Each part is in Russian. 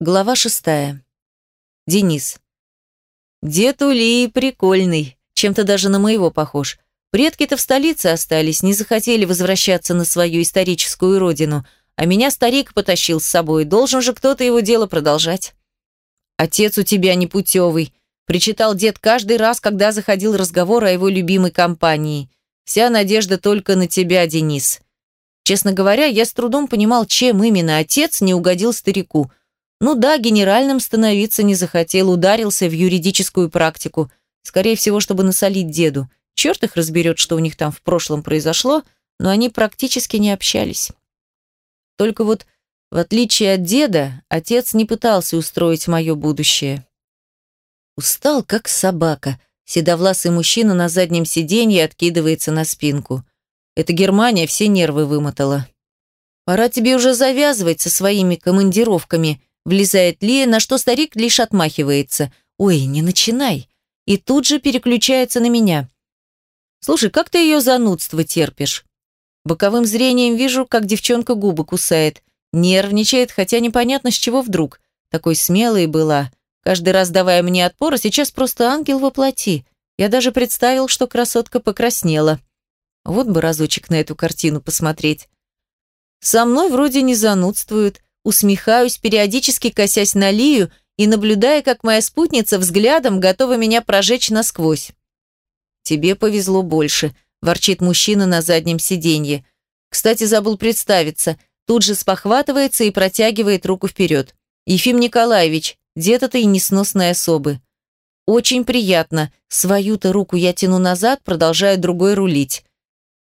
Глава шестая. Денис. Дед Улей прикольный, чем-то даже на моего похож. Предки-то в столице остались, не захотели возвращаться на свою историческую родину, а меня старик потащил с собой, должен же кто-то его дело продолжать. «Отец у тебя непутевый», – причитал дед каждый раз, когда заходил разговор о его любимой компании. «Вся надежда только на тебя, Денис». Честно говоря, я с трудом понимал, чем именно отец не угодил старику – ну да, генеральным становиться не захотел, ударился в юридическую практику. Скорее всего, чтобы насолить деду. Черт их разберет, что у них там в прошлом произошло, но они практически не общались. Только вот, в отличие от деда, отец не пытался устроить мое будущее. Устал, как собака. Седовласый мужчина на заднем сиденье откидывается на спинку. Это Германия все нервы вымотала. Пора тебе уже завязывать со своими командировками – Влезает Лия, на что старик лишь отмахивается. «Ой, не начинай!» И тут же переключается на меня. «Слушай, как ты ее занудство терпишь?» Боковым зрением вижу, как девчонка губы кусает. Нервничает, хотя непонятно, с чего вдруг. Такой смелой была. Каждый раз давая мне отпор, а сейчас просто ангел воплоти. Я даже представил, что красотка покраснела. Вот бы разочек на эту картину посмотреть. Со мной вроде не занудствуют, усмехаюсь, периодически косясь на Лию и наблюдая, как моя спутница взглядом готова меня прожечь насквозь. «Тебе повезло больше», – ворчит мужчина на заднем сиденье. Кстати, забыл представиться. Тут же спохватывается и протягивает руку вперед. «Ефим Николаевич, дед этой несносной особы». «Очень приятно. Свою-то руку я тяну назад, продолжаю другой рулить».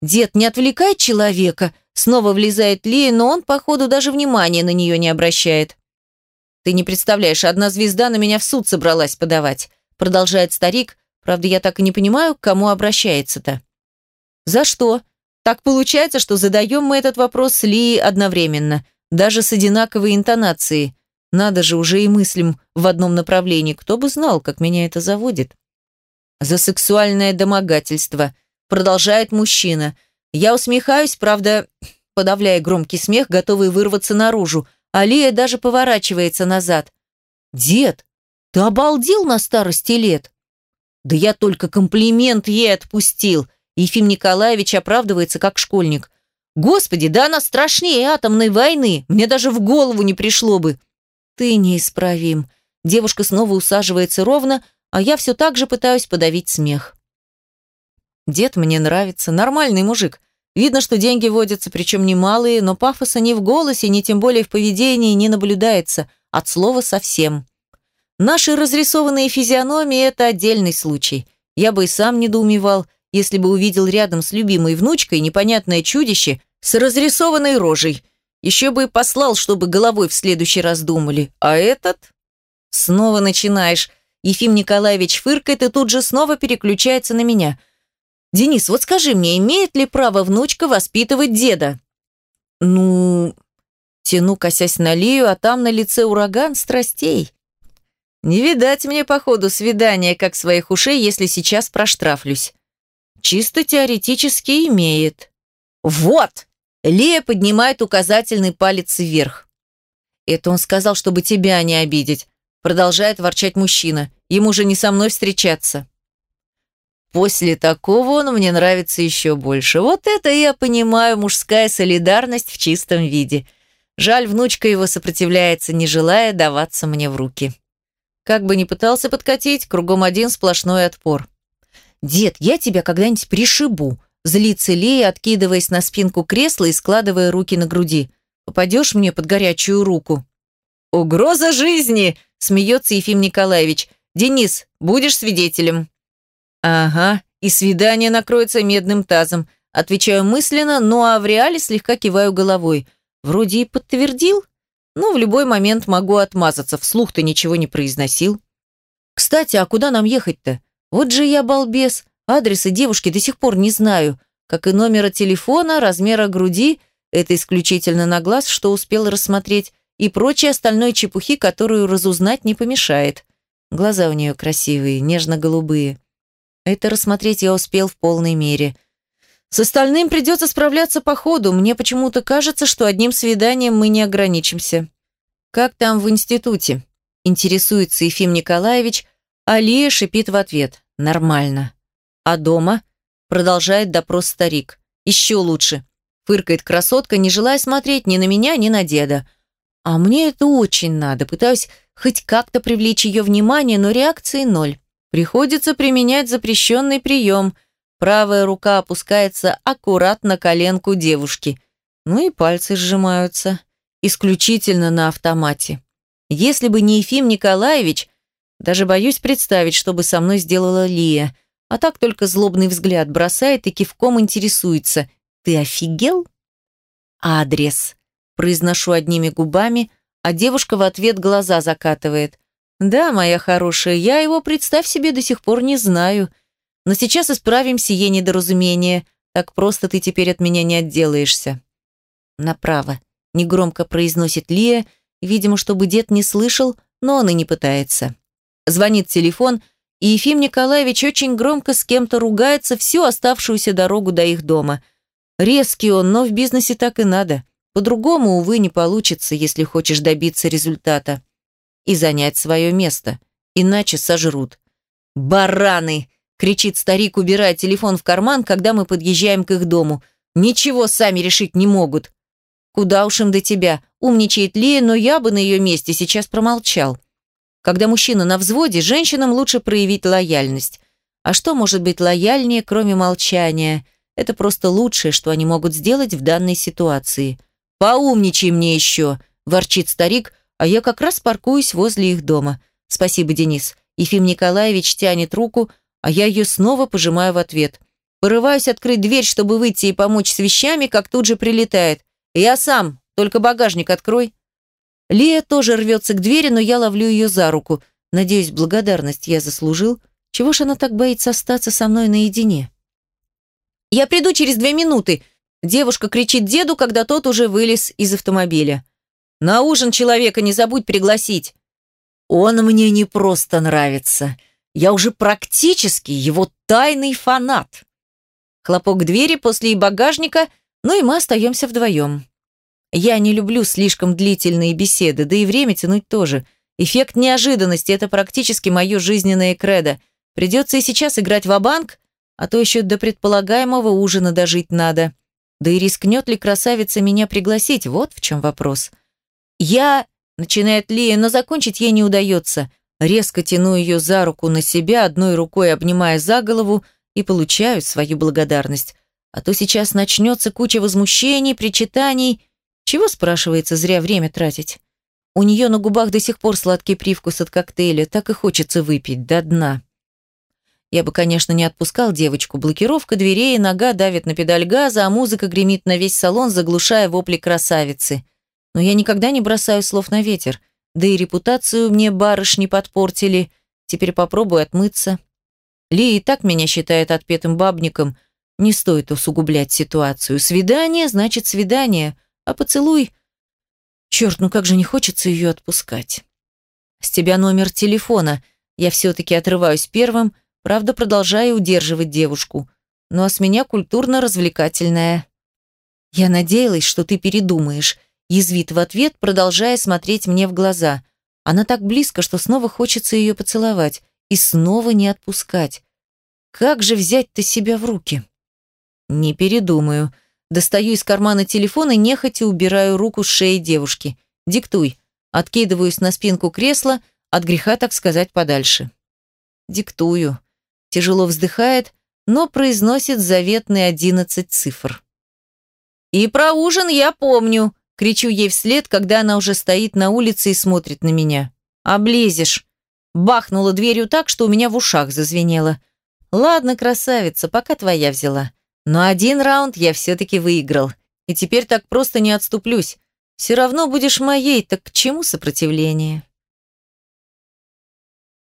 «Дед, не отвлекай человека!» Снова влезает Лия, но он, походу, даже внимания на нее не обращает. «Ты не представляешь, одна звезда на меня в суд собралась подавать», продолжает старик, правда, я так и не понимаю, к кому обращается-то. «За что?» Так получается, что задаем мы этот вопрос с Лией одновременно, даже с одинаковой интонацией. Надо же, уже и мыслим в одном направлении. Кто бы знал, как меня это заводит. За сексуальное домогательство. Продолжает мужчина. Я усмехаюсь, правда, подавляя громкий смех, готовый вырваться наружу. Алия даже поворачивается назад. «Дед, ты обалдел на старости лет?» «Да я только комплимент ей отпустил», Ефим Николаевич оправдывается как школьник. «Господи, да она страшнее атомной войны! Мне даже в голову не пришло бы!» «Ты неисправим!» Девушка снова усаживается ровно, а я все так же пытаюсь подавить смех. Дед мне нравится, нормальный мужик. Видно, что деньги водятся, причем немалые, но пафоса ни в голосе, ни тем более в поведении не наблюдается, от слова совсем. Наши разрисованные физиономии – это отдельный случай. Я бы и сам недоумевал, если бы увидел рядом с любимой внучкой непонятное чудище с разрисованной рожей. Еще бы и послал, чтобы головой в следующий раз думали. А этот? Снова начинаешь. Ефим Николаевич фыркает и тут же снова переключается на меня – «Денис, вот скажи мне, имеет ли право внучка воспитывать деда?» «Ну...» Тяну, косясь на Лию, а там на лице ураган страстей. «Не видать мне, походу, свидания, как своих ушей, если сейчас проштрафлюсь». «Чисто теоретически имеет». «Вот!» Лия поднимает указательный палец вверх. «Это он сказал, чтобы тебя не обидеть», продолжает ворчать мужчина. «Ему же не со мной встречаться». После такого он мне нравится еще больше. Вот это я понимаю, мужская солидарность в чистом виде. Жаль, внучка его сопротивляется, не желая даваться мне в руки. Как бы ни пытался подкатить, кругом один сплошной отпор. «Дед, я тебя когда-нибудь пришибу», злится Лея, откидываясь на спинку кресла и складывая руки на груди. «Попадешь мне под горячую руку?» «Угроза жизни!» смеется Ефим Николаевич. «Денис, будешь свидетелем?» «Ага, и свидание накроется медным тазом», отвечаю мысленно, ну а в реале слегка киваю головой. Вроде и подтвердил, но в любой момент могу отмазаться, вслух-то ничего не произносил. Кстати, а куда нам ехать-то? Вот же я балбес, адреса девушки до сих пор не знаю, как и номера телефона, размера груди, это исключительно на глаз, что успел рассмотреть, и прочей остальной чепухи, которую разузнать не помешает. Глаза у нее красивые, нежно-голубые. Это рассмотреть я успел в полной мере. С остальным придется справляться по ходу. Мне почему-то кажется, что одним свиданием мы не ограничимся. как там в институте?» Интересуется Ефим Николаевич, а Лия шипит в ответ. «Нормально». «А дома?» Продолжает допрос старик. «Еще лучше». Фыркает красотка, не желая смотреть ни на меня, ни на деда. А мне это очень надо. Пытаюсь хоть как-то привлечь ее внимание, но реакции ноль. Приходится применять запрещенный прием. Правая рука опускается аккуратно коленку девушки. Ну и пальцы сжимаются. Исключительно на автомате. Если бы не Ефим Николаевич, даже боюсь представить, что бы со мной сделала Лия. А так только злобный взгляд бросает и кивком интересуется. «Ты офигел?» «Адрес», – произношу одними губами, а девушка в ответ глаза закатывает. «Да, моя хорошая, я его, представь себе, до сих пор не знаю. Но сейчас исправим сие недоразумение. Так просто ты теперь от меня не отделаешься». «Направо», – негромко произносит Лия, видимо, чтобы дед не слышал, но он и не пытается. Звонит телефон, и Ефим Николаевич очень громко с кем-то ругается всю оставшуюся дорогу до их дома – Резкий он, но в бизнесе так и надо. По-другому, увы, не получится, если хочешь добиться результата. И занять свое место. Иначе сожрут. «Бараны!» – кричит старик, убирая телефон в карман, когда мы подъезжаем к их дому. «Ничего сами решить не могут». «Куда уж им до тебя?» – умничает Лия, но я бы на ее месте сейчас промолчал. Когда мужчина на взводе, женщинам лучше проявить лояльность. А что может быть лояльнее, кроме молчания? Это просто лучшее, что они могут сделать в данной ситуации. «Поумничай мне еще!» – ворчит старик, а я как раз паркуюсь возле их дома. «Спасибо, Денис». Ефим Николаевич тянет руку, а я ее снова пожимаю в ответ. Порываюсь открыть дверь, чтобы выйти и помочь с вещами, как тут же прилетает. «Я сам, только багажник открой». Лия тоже рвется к двери, но я ловлю ее за руку. Надеюсь, благодарность я заслужил. Чего ж она так боится остаться со мной наедине? «Я приду через две минуты!» Девушка кричит деду, когда тот уже вылез из автомобиля. «На ужин человека не забудь пригласить!» «Он мне не просто нравится. Я уже практически его тайный фанат!» Хлопок двери после и багажника, ну и мы остаемся вдвоем. Я не люблю слишком длительные беседы, да и время тянуть тоже. Эффект неожиданности – это практически мое жизненное кредо. Придется и сейчас играть в банк а то еще до предполагаемого ужина дожить надо. Да и рискнет ли красавица меня пригласить, вот в чем вопрос. Я, начинает Лия, но закончить ей не удается. Резко тяну ее за руку на себя, одной рукой обнимая за голову и получаю свою благодарность. А то сейчас начнется куча возмущений, причитаний. Чего, спрашивается, зря время тратить? У нее на губах до сих пор сладкий привкус от коктейля, так и хочется выпить до дна. Я бы, конечно, не отпускал девочку. Блокировка дверей, нога давит на педаль газа, а музыка гремит на весь салон, заглушая вопли красавицы. Но я никогда не бросаю слов на ветер. Да и репутацию мне барышни подпортили. Теперь попробую отмыться. Ли и так меня считает отпетым бабником. Не стоит усугублять ситуацию. Свидание значит свидание, а поцелуй... Черт, ну как же не хочется ее отпускать. С тебя номер телефона. Я все-таки отрываюсь первым, Правда, продолжая удерживать девушку. Ну а с меня культурно-развлекательная. Я надеялась, что ты передумаешь. Язвит в ответ, продолжая смотреть мне в глаза. Она так близко, что снова хочется ее поцеловать. И снова не отпускать. Как же взять-то себя в руки? Не передумаю. Достаю из кармана телефон и нехотя убираю руку с шеи девушки. Диктуй. Откидываюсь на спинку кресла, от греха, так сказать, подальше. Диктую тяжело вздыхает, но произносит заветные одиннадцать цифр. «И про ужин я помню», – кричу ей вслед, когда она уже стоит на улице и смотрит на меня. «Облезешь». Бахнула дверью так, что у меня в ушах зазвенело. «Ладно, красавица, пока твоя взяла. Но один раунд я все-таки выиграл. И теперь так просто не отступлюсь. Все равно будешь моей, так к чему сопротивление?»